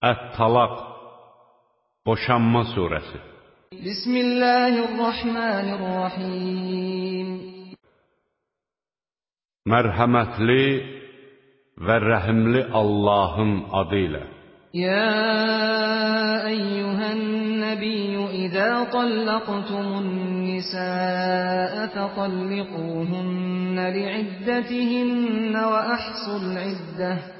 Ət-Talaq Boşanma surəsi Bismillahirrahmanirrahim Mərhəmətli və rəhimli Allahın adı ilə يا أيها النبي إذا طلقتم النساء فطلقوهن لعدتهن وأحصوا العدة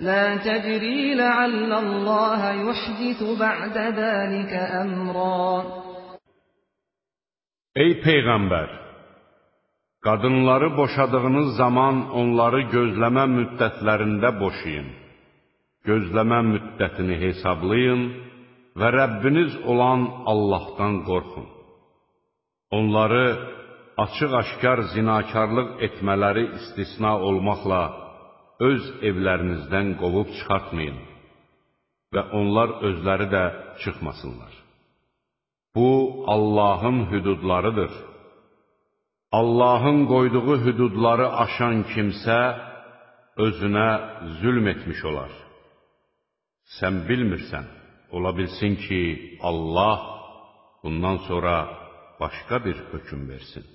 لا تدري لعل الله يحدث بعد ذلك أمرا Ey Peyğəmbər! Qadınları boşadığınız zaman onları gözləmə müddətlərində boşayın. Gözləmə müddətini hesablayın və Rəbbiniz olan Allahdan qorxun. Onları açıq-aşkar zinakarlıq etmələri istisna olmaqla öz evlərinizdən qovub çıxartmayın və onlar özləri də çıxmasınlar. Bu, Allahın hüdudlarıdır. Allahın qoyduğu hüdudları aşan kimsə özünə zülm etmiş olar. Sən bilmirsən. Ola bilsin ki, Allah bundan sonra başqa bir hökm versin.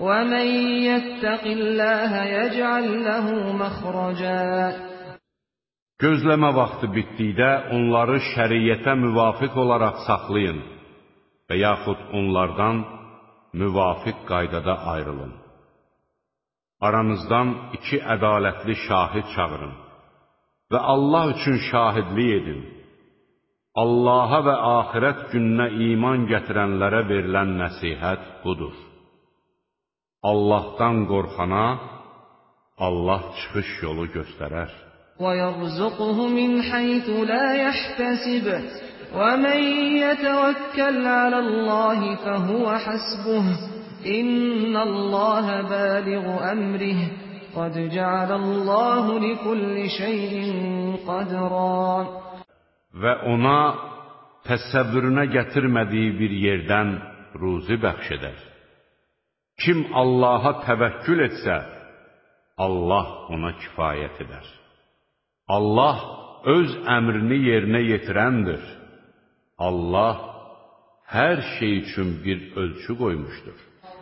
ومن يتق الله يجعل له مخرجا Gözləmə vaxtı bitdikdə onları şəriətə müvafiq olaraq saxlayın və yaxud onlardan müvafiq qaydada ayrılın. Aranızdan iki ədalətli şahid çağırın və Allah üçün şahidlik edin. Allaha və axirət gününə iman gətirənlərə verilən nəsihət budur. Allahdan qorxana Allah çıxış yolu göstərər. وَيَرْزُقْهُ مِنْ حَيْثُ لَا يَحْتَسِبُ وَمَنْ يَتَوَكَّلْ عَلَى اللَّهِ فَهُوَ حَسْبُهُ إِنَّ اللَّهَ بالغ أَمْرِهِ قَدْ جَعَلَ اللَّهُ لِكُلِّ شَيْءٍ قَدْرًا Və ona təsəvvürünə gətirmədiyi bir yerdən ruzi bəxş edər. Kim Allaha təvəkkül etsə, Allah ona kifayət edər. Allah öz əmrini yerinə yetirəndir. Allah hər şey üçün bir ölçü qoymuşdur.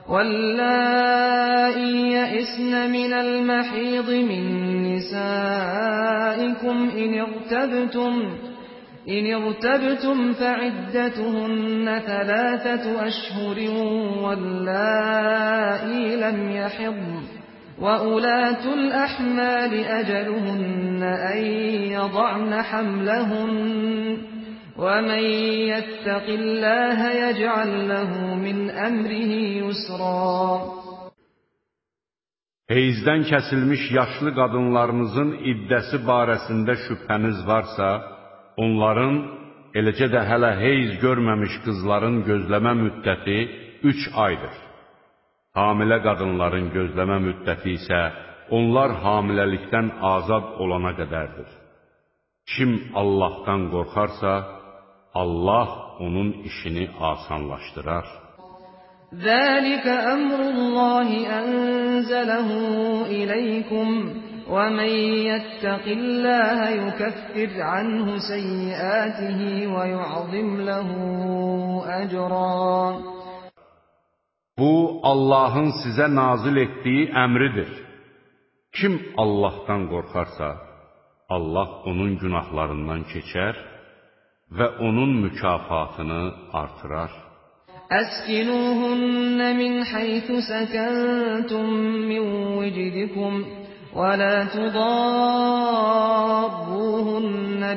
واللائي يئسن من المحيض من نسائكم إن ارتبتم إن ارتبتم فعدتهن ثلاثة أشهر واللائي لم يحضن وأولاة الأحمال أجلهن أن يضعن حملهن ومن يتق الله يجعل له من أمره يسرا Heyzdən kəsilmiş yaşlı qadınlarınızın iddəsi barəsində şübhəniz varsa, onların, eləcə də hələ heyz görməmiş qızların gözləmə müddəti üç aydır. Hamilə qadınların gözləmə müddəti isə onlar hamiləlikdən azad olana qədərdir. Kim Allahdan qorxarsa, Allah onun işini asanlaşdırar. ذلك أمر الله أنزله إليكم ومن يتق الله يكفر عنه سيئاته ويعظم له أجرا Bu, Allahın sizə nazil etdiyi əmridir. Kim Allahdan qorxarsa, Allah onun günahlarından keçər və onun mükafatını artırar. أسكنوهن من حيث سكنتم من بيوتكم ولا تضاروهن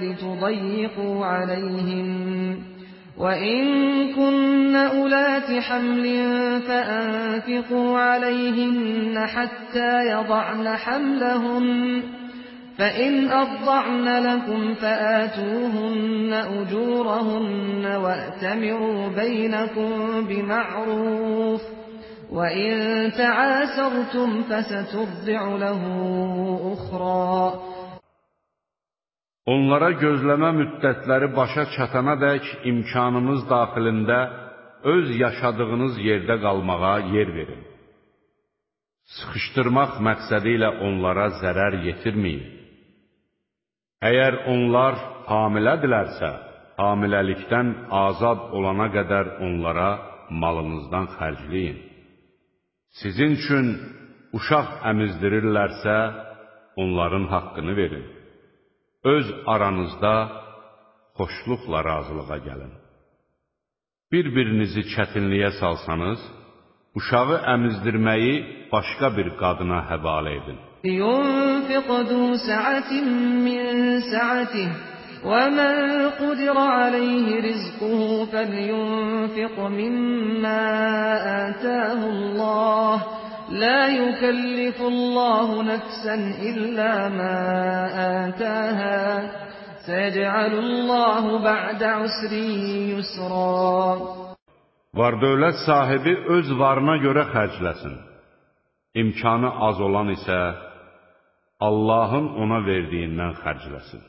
لتضيقوا عليهن. وإن كن أولات حمل فأنفقوا عليهن حتى يضعن حملهن. فإن أرضعن لكم فآتوهن أجورهن وأتمروا بينكم بمعروف. وإن تعاسرتم فسترضع له أخرى Onlara gözləmə müddətləri başa çatana dək imkanınız daxilində öz yaşadığınız yerdə qalmağa yer verin. Sıxışdırmaq məqsədi ilə onlara zərər yetirməyin. Əgər onlar hamilədirlərsə, hamiləlikdən azad olana qədər onlara malınızdan xərcləyin. Sizin üçün uşaq əmizdirirlərsə, onların haqqını verin. Öz aranızda xoşluqla razılığa gəlin. Bir-birinizi çətinliyə salsanız, uşağı əmizdirməyi başqa bir qadına həvalə edin. Yunfiq du sa'atin min sa'atihi ومن قدر عليه رزقه فلينفق مما آتاه الله لا يكلف الله نفسا إلا ما آتاها سيجعل الله بعد عسر يسرا Var-dövlət sahibi öz varına görə xərcləsin. İmkanı az olan isə Allahın ona verdiyindən xərcləsin.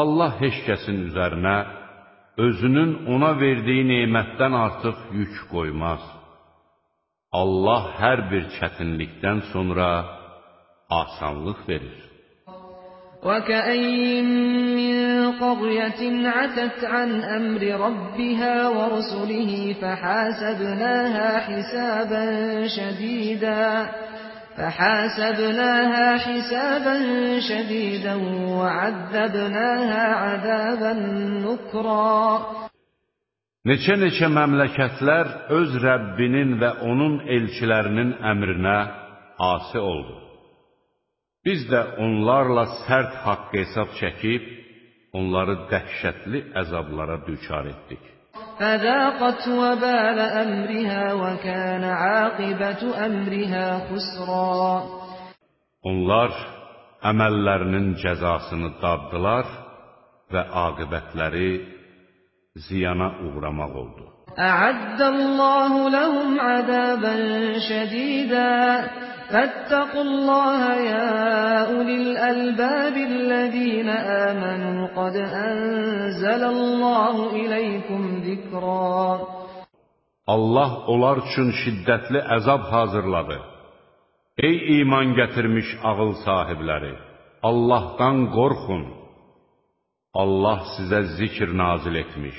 Allah heç kəsin üzərinə özünün ona verdiyi nemətdən artıq yük qoymaz. Allah hər bir çətinlikdən sonra asanlıq verir. وكأين من قرية عتت عن أمر ربها ورسله فحاسبناها حسابا شديدا فحاسبناها حسابا شديدا وعذبناها عذابا نكرا Neçə-neçə məmləkətlər öz Rəbbinin və onun elçilərinin əmrinə asi oldu. Biz də onlarla sərt haqq hesab çəkib, onları dəhşətli əzablara düçar etdik. فذاقت وبال أمرها وكان عاقبة أمرها خسرا Onlar əməllərinin cəzasını daddılar və aqibətləri ziyana uğramaq oldu. الله لهم عذابا شديدا فاتقوا الله يا أولي الألباب الذين آمنوا قد أنزل الله إليكم ذكرا Allah onlar üçün şiddətli əzab hazırladı. Ey iman gətirmiş ağıl sahibləri, Allahdan qorxun. Allah sizə zikr nazil etmiş.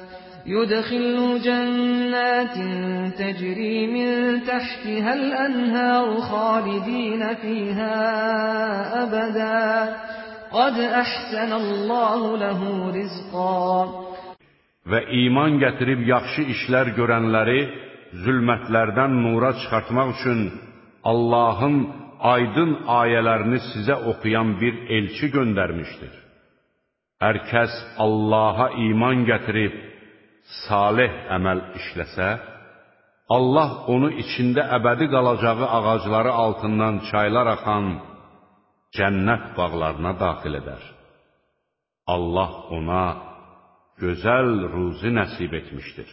يدخله جنات تجري من تحتها الأنهار خالدين فيها أبدا قد أحسن الله له رزقا Və iman gətirib yaxşı işlər görənləri zülmətlərdən nura çıxartmaq üçün Allahın aydın ayələrini sizə oxuyan bir elçi göndərmişdir. Hər kəs Allaha iman gətirib salih əməl işləsə, Allah onu içində əbədi qalacağı ağacları altından çaylar axan cənnət bağlarına daxil edər. Allah ona gözəl ruzi nəsib etmişdir.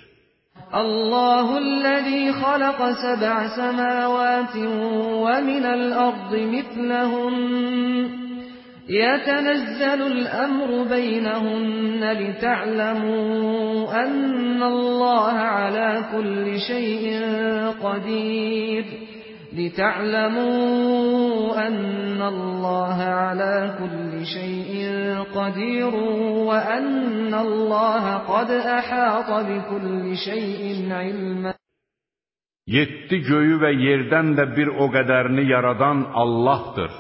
الله الذي خلق سبع سماوات ومن الأرض مثلهن يتنزل الأمر بينهن لتعلموا أن الله على كل شيء قدير لتعلموا أن الله على كل شيء قدير وأن الله قد أحاط بكل شيء علما Yeddi göyü və yerdən də bir o qədərini yaradan Allahdır.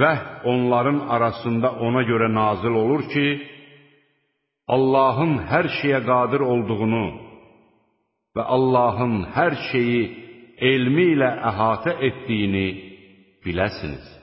Vəh onların arasında ona görə nazil olur ki, Allahın hər şeyə qadir olduğunu və Allahın hər şeyi elmi ilə əhatə etdiyini biləsiniz.